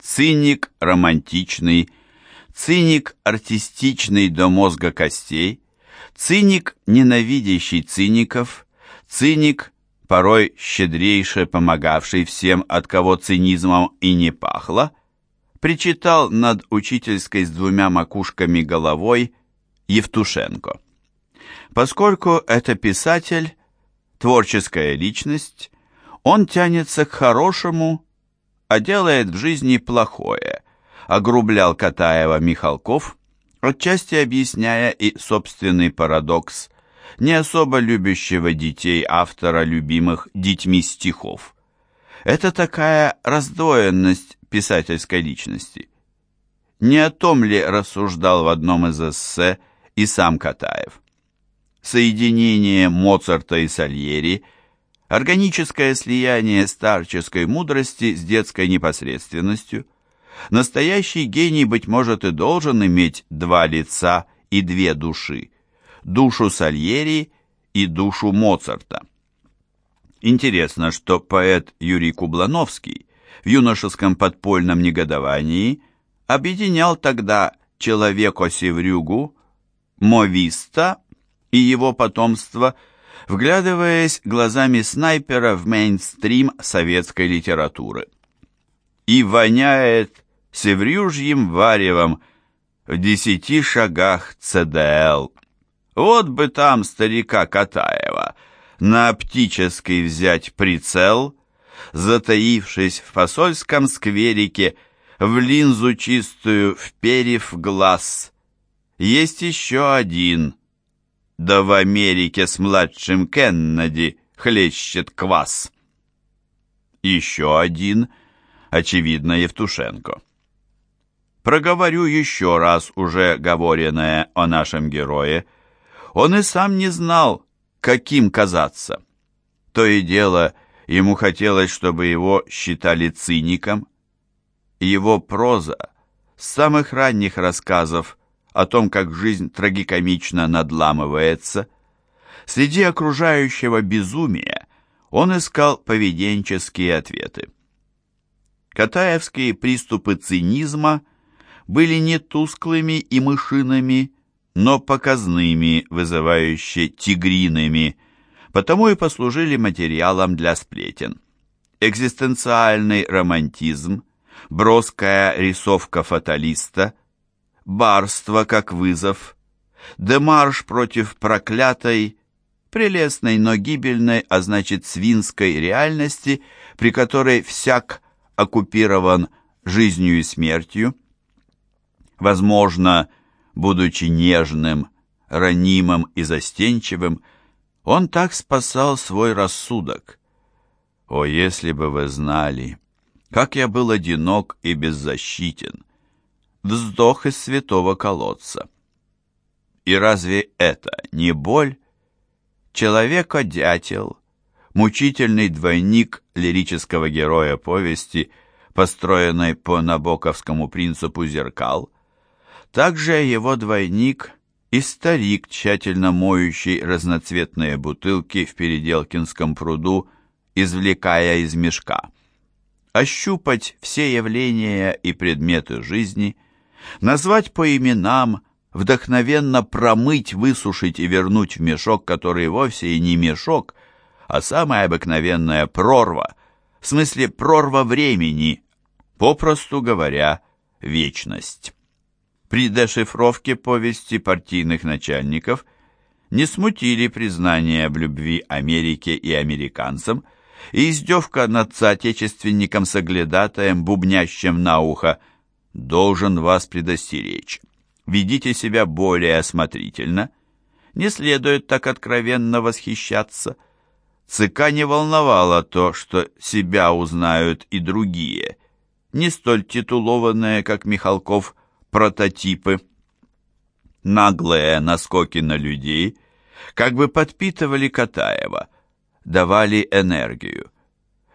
циник романтичный, циник артистичный до мозга костей, циник, ненавидящий циников, циник, порой щедрейше помогавший всем, от кого цинизмом и не пахло, причитал над учительской с двумя макушками головой Евтушенко. Поскольку это писатель, творческая личность, он тянется к хорошему, а делает в жизни плохое, огрублял Катаева Михалков, отчасти объясняя и собственный парадокс не особо любящего детей автора любимых детьми стихов. Это такая раздвоенность писательской личности. Не о том ли рассуждал в одном из эссе и сам Катаев. Соединение Моцарта и Сальери, органическое слияние старческой мудрости с детской непосредственностью. Настоящий гений, быть может, и должен иметь два лица и две души, душу Сальери и душу Моцарта. Интересно, что поэт Юрий Кублановский в юношеском подпольном негодовании объединял тогда человеко-севрюгу, мовиста и его потомство, вглядываясь глазами снайпера в мейнстрим советской литературы. И воняет севрюжьим варевом в десяти шагах ЦДЛ. Вот бы там старика Катаева на оптический взять прицел, затаившись в посольском скверике, в линзу чистую вперев глаз. Есть еще один, да в Америке с младшим Кеннеди хлещет квас. Еще один, очевидно, Евтушенко. Проговорю еще раз уже говоренное о нашем герое. Он и сам не знал, каким казаться. То и дело, ему хотелось, чтобы его считали циником. Его проза с самых ранних рассказов о том, как жизнь трагикомично надламывается, среди окружающего безумия он искал поведенческие ответы. Катаевские приступы цинизма были не тусклыми и мышиными, но показными, вызывающе тигриными, потому и послужили материалом для сплетен. Экзистенциальный романтизм, броская рисовка фаталиста, барство как вызов, демарш против проклятой, прелестной, но гибельной, а значит свинской реальности, при которой всяк оккупирован жизнью и смертью. Возможно, будучи нежным, ранимым и застенчивым, он так спасал свой рассудок. О, если бы вы знали, как я был одинок и беззащитен! Вздох из святого колодца. И разве это не боль? Человека-дятел, мучительный двойник лирического героя повести, построенной по набоковскому принципу зеркал, также его двойник и старик, тщательно моющий разноцветные бутылки в Переделкинском пруду, извлекая из мешка. Ощупать все явления и предметы жизни, назвать по именам, вдохновенно промыть, высушить и вернуть в мешок, который вовсе и не мешок, а самая обыкновенная прорва, в смысле прорва времени, попросту говоря, вечность. При дешифровке повести партийных начальников не смутили признание в любви Америке и американцам и издевка над соотечественником-соглядатаем, бубнящим на ухо «должен вас предостеречь». Ведите себя более осмотрительно. Не следует так откровенно восхищаться. ЦК не волновало то, что себя узнают и другие, не столь титулованные, как Михалков, прототипы. Наглые наскоки на людей как бы подпитывали Катаева, давали энергию.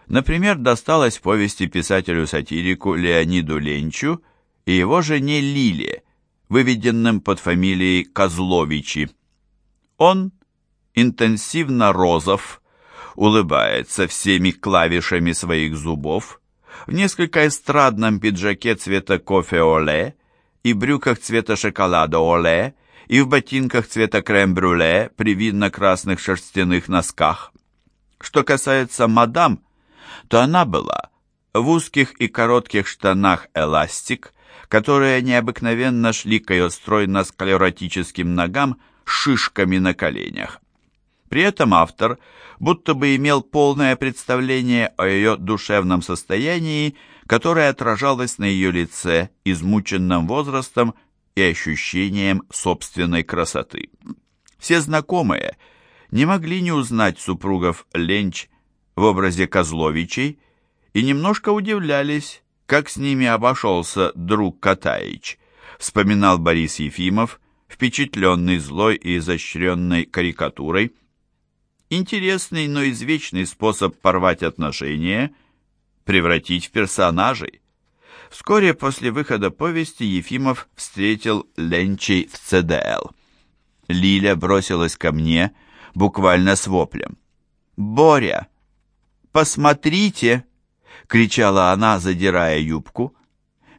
Например, досталось повести писателю-сатирику Леониду Ленчу и его жене Лиле, выведенным под фамилией Козловичи. Он интенсивно розов, улыбается всеми клавишами своих зубов, в несколько эстрадном пиджаке цвета кофе-оле и брюках цвета шоколада-оле и в ботинках цвета крем-брюле при видно-красных шерстяных носках. Что касается мадам, то она была в узких и коротких штанах эластик, которые необыкновенно шли к ее стройно-склеротическим ногам шишками на коленях. При этом автор будто бы имел полное представление о ее душевном состоянии, которое отражалось на ее лице, измученном возрастом и ощущением собственной красоты. Все знакомые не могли не узнать супругов Ленч в образе Козловичей и немножко удивлялись, как с ними обошелся друг Катаич, вспоминал Борис Ефимов, впечатленный злой и изощренной карикатурой. Интересный, но извечный способ порвать отношения – превратить в персонажей. Вскоре после выхода повести Ефимов встретил Ленчей в ЦДЛ. Лиля бросилась ко мне буквально с воплем. «Боря, посмотрите!» — кричала она, задирая юбку.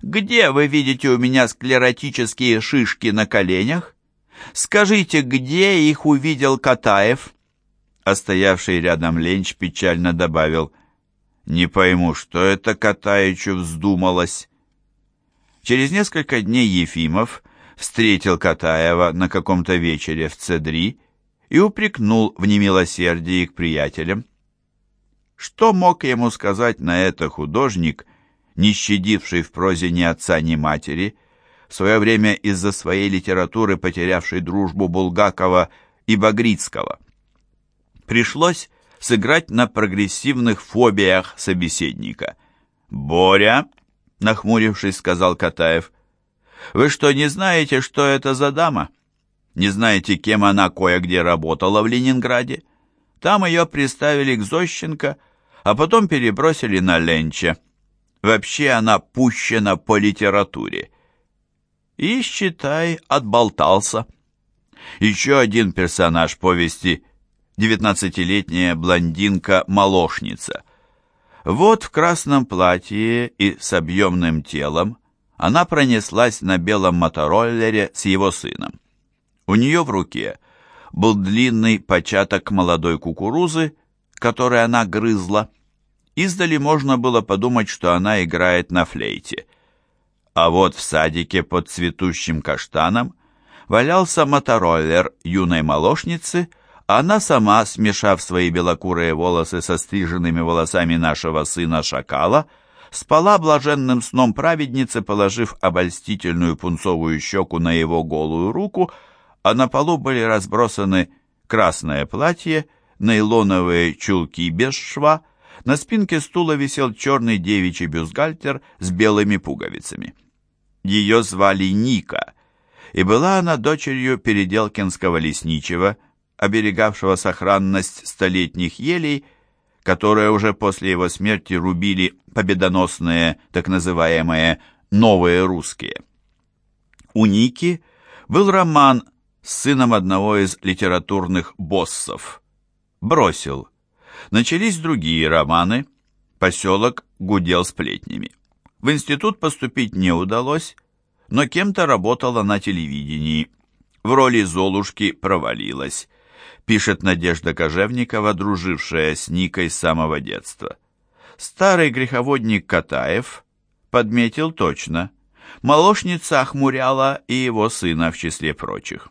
«Где вы видите у меня склеротические шишки на коленях? Скажите, где их увидел Катаев?» А стоявший рядом Ленч печально добавил — не пойму, что это Катаичу вздумалось. Через несколько дней Ефимов встретил Катаева на каком-то вечере в Цедри и упрекнул в немилосердии к приятелям. Что мог ему сказать на это художник, не щадивший в прозе ни отца, ни матери, в свое время из-за своей литературы потерявший дружбу Булгакова и Багрицкого? Пришлось сыграть на прогрессивных фобиях собеседника. «Боря», — нахмурившись, сказал Катаев, — «вы что, не знаете, что это за дама? Не знаете, кем она кое-где работала в Ленинграде? Там ее приставили к Зощенко, а потом перебросили на Ленча. Вообще она пущена по литературе. И, считай, отболтался». Еще один персонаж повести — девятнадцатилетняя блондинка-молошница. Вот в красном платье и с объемным телом она пронеслась на белом мотороллере с его сыном. У нее в руке был длинный початок молодой кукурузы, который она грызла. Издали можно было подумать, что она играет на флейте. А вот в садике под цветущим каштаном валялся мотороллер юной молочницы – она сама, смешав свои белокурые волосы со стриженными волосами нашего сына Шакала, спала блаженным сном праведницы, положив обольстительную пунцовую щеку на его голую руку, а на полу были разбросаны красное платье, нейлоновые чулки без шва, на спинке стула висел черный девичий бюстгальтер с белыми пуговицами. Ее звали Ника, и была она дочерью Переделкинского лесничего, оберегавшего сохранность столетних елей, которые уже после его смерти рубили победоносные так называемые «новые русские». У Ники был роман с сыном одного из литературных боссов. Бросил. Начались другие романы. Поселок гудел сплетнями. В институт поступить не удалось, но кем-то работала на телевидении. В роли Золушки провалилась пишет Надежда Кожевникова, дружившая с Никой с самого детства. Старый греховодник Катаев подметил точно. Молошница охмуряла и его сына в числе прочих.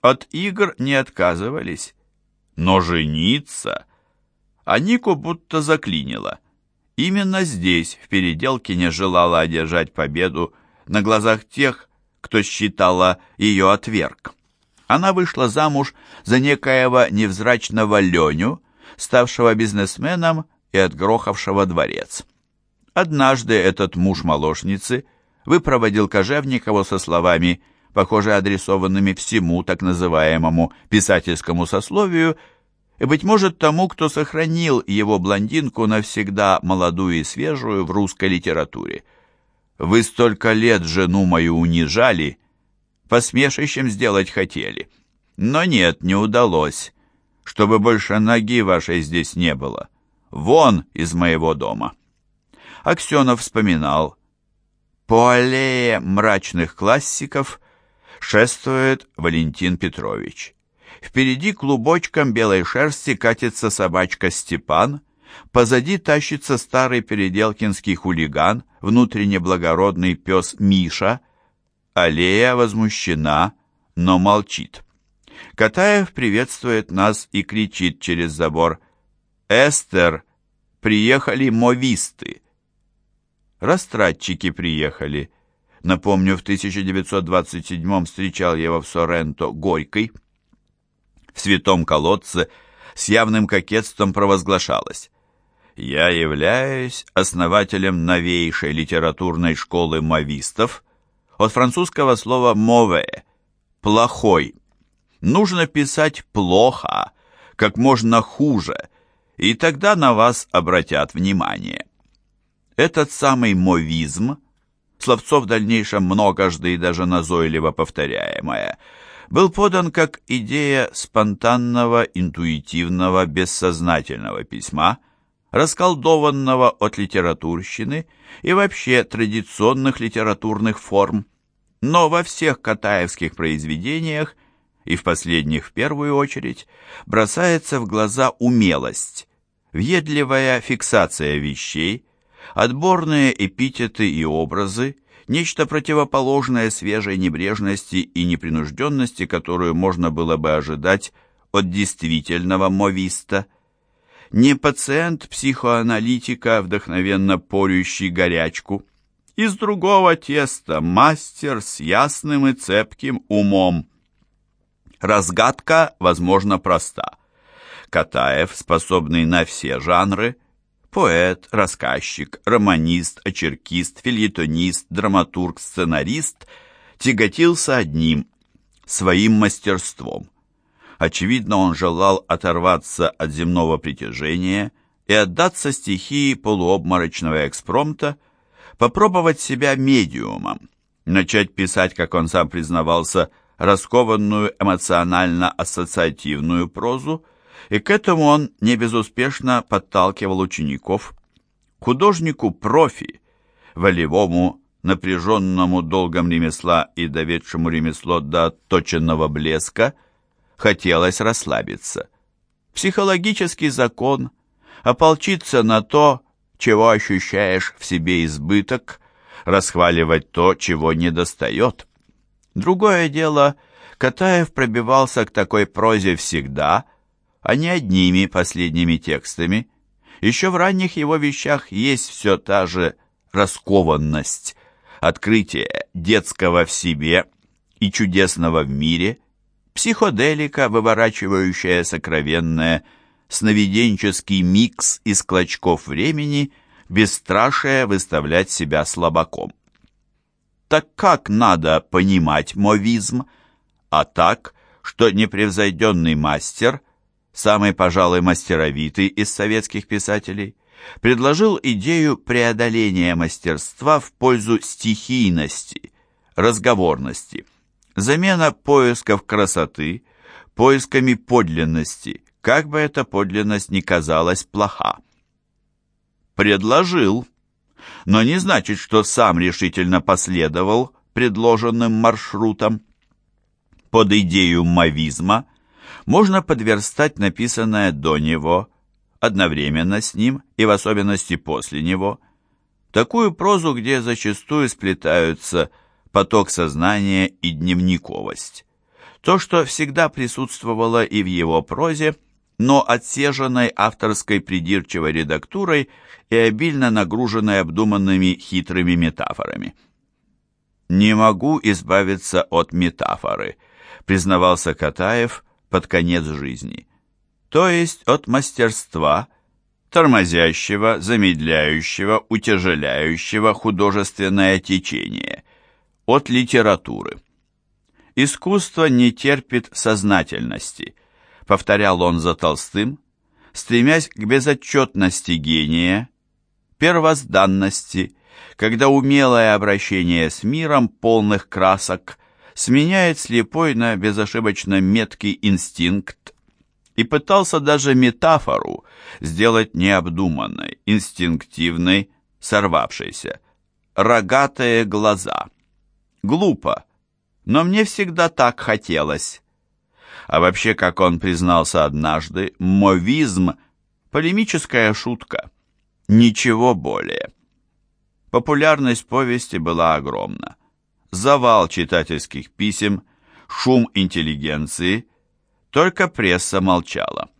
От игр не отказывались. Но жениться... А Нику будто заклинило. Именно здесь, в переделке, не желала одержать победу на глазах тех, кто считала ее отверг она вышла замуж за некоего невзрачного Леню, ставшего бизнесменом и отгрохавшего дворец. Однажды этот муж молочницы выпроводил Кожевникова со словами, похоже, адресованными всему так называемому писательскому сословию, и, быть может, тому, кто сохранил его блондинку навсегда молодую и свежую в русской литературе. «Вы столько лет жену мою унижали», посмешищем сделать хотели. Но нет, не удалось. Чтобы больше ноги вашей здесь не было. Вон из моего дома. Аксенов вспоминал, «По аллее мрачных классиков шествует Валентин Петрович. Впереди клубочком белой шерсти катится собачка Степан, позади тащится старый переделкинский хулиган, внутренне благородный пес Миша. Аллея возмущена, но молчит. Катаев приветствует нас и кричит через забор «Эстер, приехали мовисты!» Растратчики приехали. Напомню, в 1927 встречал его в Соренто Горький. В святом колодце с явным кокетством провозглашалось «Я являюсь основателем новейшей литературной школы мовистов» от французского слова «мове» – «плохой». Нужно писать плохо, как можно хуже, и тогда на вас обратят внимание. Этот самый мовизм, словцо в дальнейшем многожды и даже назойливо повторяемое, был подан как идея спонтанного, интуитивного, бессознательного письма, расколдованного от литературщины и вообще традиционных литературных форм, но во всех катаевских произведениях – и в последних в первую очередь, бросается в глаза умелость, въедливая фиксация вещей, отборные эпитеты и образы, нечто противоположное свежей небрежности и непринужденности, которую можно было бы ожидать от действительного мовиста. Не пациент психоаналитика, вдохновенно порющий горячку, из другого теста мастер с ясным и цепким умом. Разгадка, возможно, проста. Катаев, способный на все жанры, поэт, рассказчик, романист, очеркист, фильетонист, драматург, сценарист, тяготился одним – своим мастерством. Очевидно, он желал оторваться от земного притяжения и отдаться стихии полуобморочного экспромта, попробовать себя медиумом, начать писать, как он сам признавался, раскованную эмоционально-ассоциативную прозу, и к этому он не безуспешно подталкивал учеников. Художнику-профи, волевому, напряженному долгом ремесла и доведшему ремесло до отточенного блеска, хотелось расслабиться. Психологический закон – ополчиться на то, чего ощущаешь в себе избыток, расхваливать то, чего недостает. Другое дело, Катаев пробивался к такой прозе всегда, а не одними последними текстами. Еще в ранних его вещах есть все та же раскованность, открытие детского в себе и чудесного в мире, психоделика, выворачивающая сокровенное, сновиденческий микс из клочков времени, бесстрашие выставлять себя слабаком. Так как надо понимать мовизм? А так, что непревзойденный мастер, самый, пожалуй, мастеровитый из советских писателей, предложил идею преодоления мастерства в пользу стихийности, разговорности, замена поисков красоты поисками подлинности, как бы эта подлинность ни казалась плоха. Предложил но не значит, что сам решительно последовал предложенным маршрутам. Под идею мавизма можно подверстать написанное до него, одновременно с ним и в особенности после него, такую прозу, где зачастую сплетаются поток сознания и дневниковость. То, что всегда присутствовало и в его прозе, но отсеженной авторской придирчивой редактурой и обильно нагруженной обдуманными хитрыми метафорами. «Не могу избавиться от метафоры», признавался Катаев под конец жизни. То есть от мастерства, тормозящего, замедляющего, утяжеляющего художественное течение, от литературы. Искусство не терпит сознательности, повторял он за Толстым, стремясь к безотчетности гения, первозданности, когда умелое обращение с миром полных красок сменяет слепой на безошибочно меткий инстинкт и пытался даже метафору сделать необдуманной, инстинктивной, сорвавшийся. Рогатые глаза. Глупо, но мне всегда так хотелось. А вообще, как он признался однажды, мовизм – полемическая шутка. Ничего более. Популярность повести была огромна. Завал читательских писем, шум интеллигенции, только пресса молчала.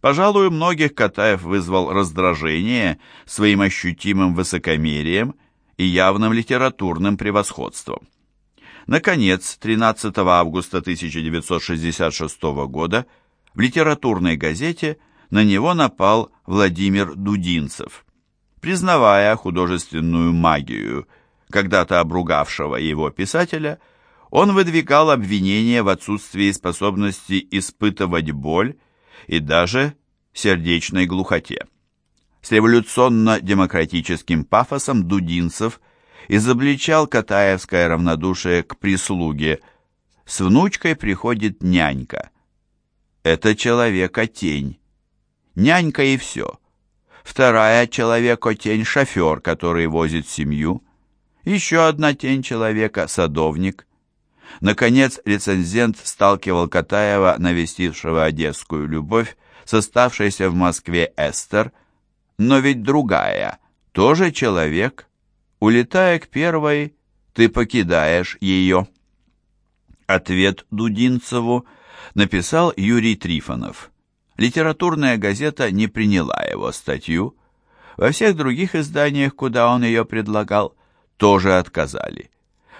Пожалуй, многих Катаев вызвал раздражение своим ощутимым высокомерием и явным литературным превосходством. Наконец, 13 августа 1966 года в литературной газете на него напал Владимир Дудинцев. Признавая художественную магию когда-то обругавшего его писателя, он выдвигал обвинения в отсутствии способности испытывать боль и даже сердечной глухоте. С революционно-демократическим пафосом Дудинцев – изобличал Катаевское равнодушие к прислуге. С внучкой приходит нянька. Это человека-тень. Нянька и все. Вторая человека-тень – шофер, который возит семью. Еще одна тень человека – садовник. Наконец, рецензент сталкивал Катаева, навестившего одесскую любовь, с оставшейся в Москве Эстер, но ведь другая, тоже человек – Улетая к первой, ты покидаешь ее. Ответ Дудинцеву написал Юрий Трифонов. Литературная газета не приняла его статью. Во всех других изданиях, куда он ее предлагал, тоже отказали.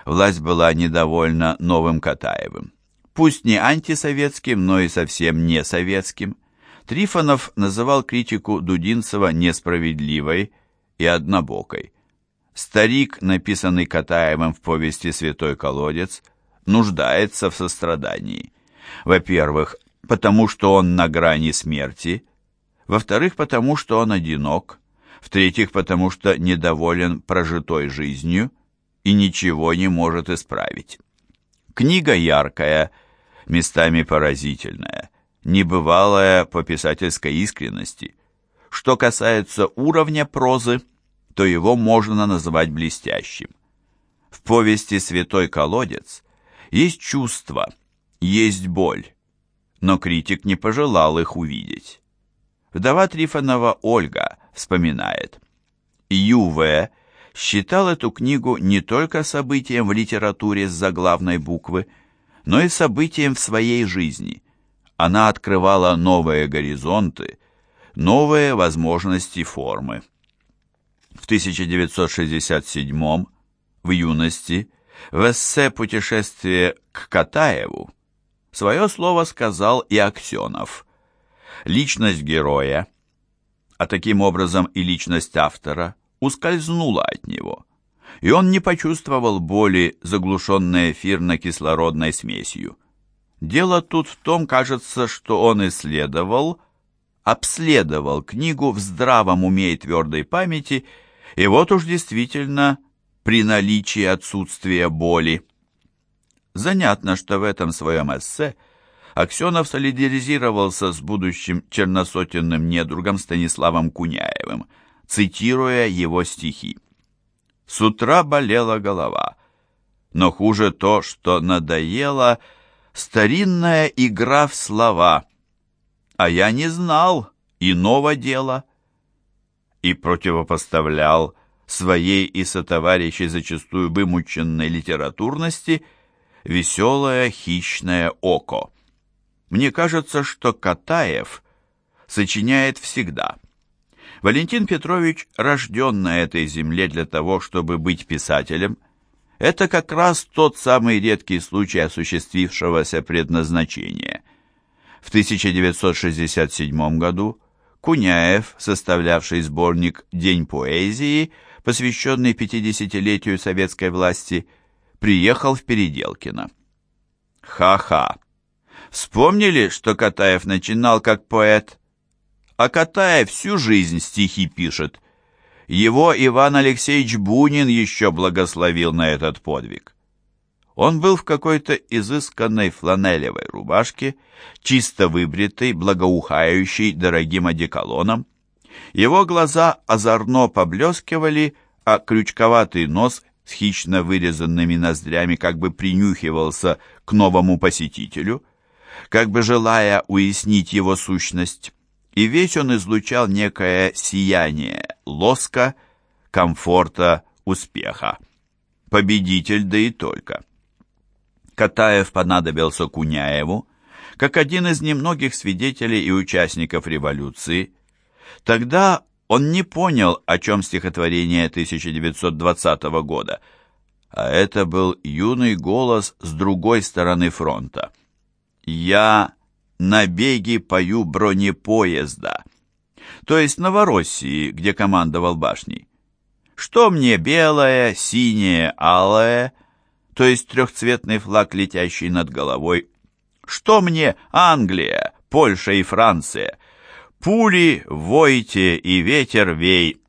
Власть была недовольна новым Катаевым. Пусть не антисоветским, но и совсем не советским. Трифонов называл критику Дудинцева несправедливой и однобокой. Старик, написанный Катаевым в повести «Святой колодец», нуждается в сострадании. Во-первых, потому что он на грани смерти, во-вторых, потому что он одинок, в-третьих, потому что недоволен прожитой жизнью и ничего не может исправить. Книга яркая, местами поразительная, небывалая по писательской искренности. Что касается уровня прозы, то его можно назвать блестящим. В повести «Святой колодец» есть чувства, есть боль, но критик не пожелал их увидеть. Вдова Трифонова Ольга вспоминает. Ю.В. считал эту книгу не только событием в литературе с заглавной буквы, но и событием в своей жизни. Она открывала новые горизонты, новые возможности формы. В 1967 в юности в эссе «Путешествие к Катаеву» свое слово сказал и Аксенов. Личность героя, а таким образом и личность автора, ускользнула от него, и он не почувствовал боли, заглушенной эфирно-кислородной смесью. Дело тут в том, кажется, что он исследовал, обследовал книгу в здравом уме и твердой памяти и вот уж действительно при наличии отсутствия боли. Занятно, что в этом своем эссе Аксенов солидаризировался с будущим черносотенным недругом Станиславом Куняевым, цитируя его стихи. «С утра болела голова, но хуже то, что надоела старинная игра в слова, а я не знал иного дела» и противопоставлял своей и сотоварищей зачастую вымученной литературности веселое хищное око. Мне кажется, что Катаев сочиняет всегда. Валентин Петрович рожден на этой земле для того, чтобы быть писателем. Это как раз тот самый редкий случай осуществившегося предназначения. В 1967 году Куняев, составлявший сборник «День поэзии», посвященный 50-летию советской власти, приехал в Переделкино. Ха-ха! Вспомнили, что Катаев начинал как поэт? А Катаев всю жизнь стихи пишет. Его Иван Алексеевич Бунин еще благословил на этот подвиг. Он был в какой-то изысканной фланелевой рубашке, чисто выбритый, благоухающий дорогим одеколоном. Его глаза озорно поблескивали, а крючковатый нос с хищно вырезанными ноздрями как бы принюхивался к новому посетителю, как бы желая уяснить его сущность, и весь он излучал некое сияние лоска, комфорта, успеха. Победитель, да и только. Катаев понадобился Куняеву, как один из немногих свидетелей и участников революции. Тогда он не понял, о чем стихотворение 1920 года, а это был юный голос с другой стороны фронта. «Я на беге пою бронепоезда», то есть Новороссии, где командовал башней. Что мне белое, синее, алое, то есть трехцветный флаг, летящий над головой? Что мне Англия, Польша и Франция? Пули войте и ветер вей.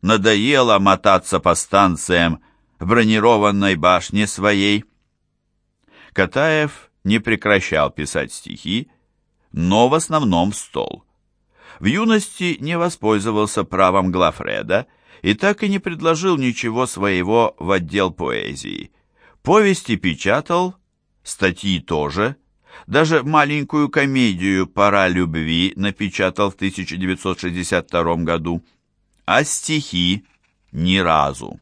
Надоело мотаться по станциям в бронированной башне своей. Катаев не прекращал писать стихи, но в основном в стол. В юности не воспользовался правом Глафреда и так и не предложил ничего своего в отдел поэзии. Повести печатал, статьи тоже, даже маленькую комедию «Пора любви» напечатал в 1962 году, а стихи ни разу.